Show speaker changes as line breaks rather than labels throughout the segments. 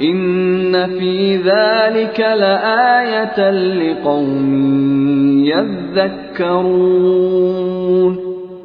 إن في ذلك لآية لقوم يذكرون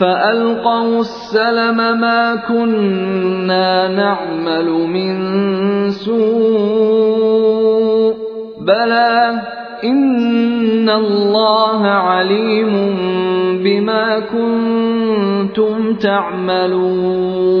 فألقوا السلم ما كنا نعمل من سوء. بلى إن الله عليم بما كنتم تعملون.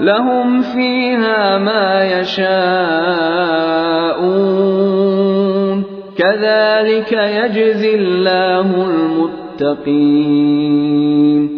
لهم فيها ما يشاءون. كذلك يجزي الله المتقين.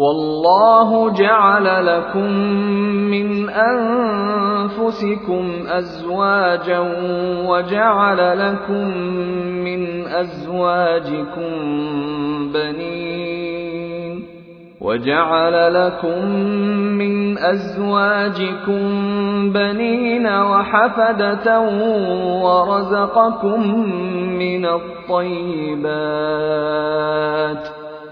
والله جعل لكم من أنفسكم أزواجا وجعل لكم من أزواجكم بنين وجعل لكم من أزواجكم بنين وحفدة ورزقكم من الطيبات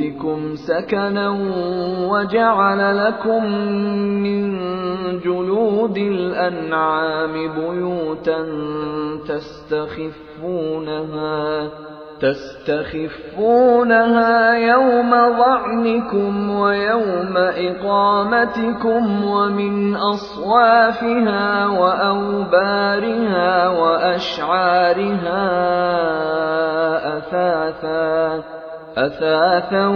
بُيُوتِكُمْ سَكَنًا وَجَعَلَ لَكُم مِّن جُلُودِ الْأَنْعَامِ بُيُوتًا تَسْتَخِفُّونَهَا تستخفونها يوم ظعنكم ويوم إقامتكم ومن أصوافها وأوبارها وأشعارها أثاثا أثاثا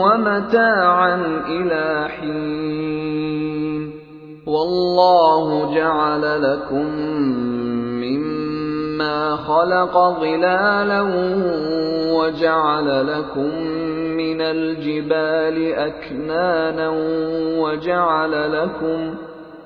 ومتاعا إلى حين. والله جعل لكم مما خلق ظلالا وجعل لكم من الجبال أكنانا وجعل لكم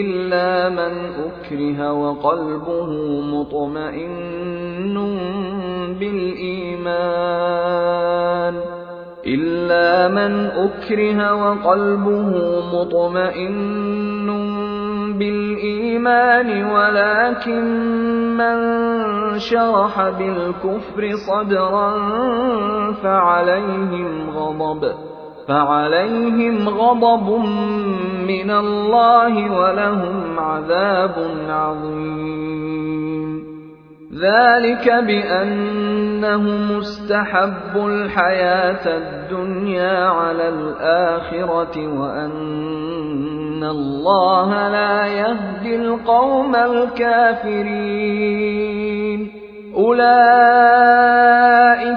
إلا من أكره وقلبه مطمئن بالإيمان إلا من أكره وقلبه مطمئن بالإيمان ولكن من شرح بالكفر صدرا فعليهم غضب فعليهم غضب من الله ولهم عذاب عظيم. ذلك بأنهم استحبوا الحياة الدنيا على الآخرة وأن الله لا يهدي القوم الكافرين.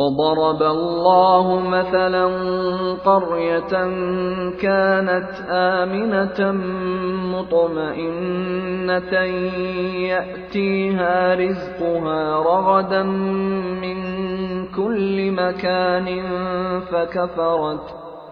وضرب الله مثلا قرية كانت آمنة مطمئنة يأتيها رزقها رغدا من كل مكان فكفرت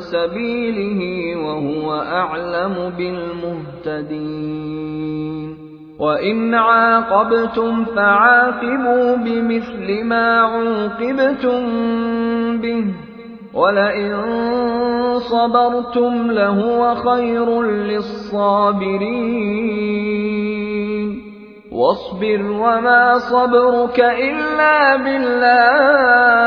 سبيله وهو أعلم بالمهتدين. وإن عاقبتم فعاقبوا بمثل ما عوقبتم به ولئن صبرتم لهو خير للصابرين. واصبر وما صبرك إلا بالله.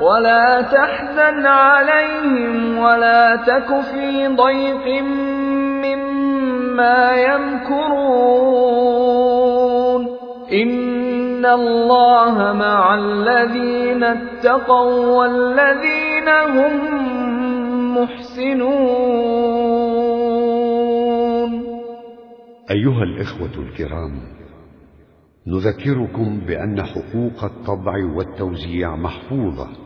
ولا تحزن عليهم ولا تك في ضيق مما يمكرون. إن الله مع الذين اتقوا والذين هم محسنون.
أيها الإخوة الكرام نذكركم بأن حقوق الطبع والتوزيع محفوظة.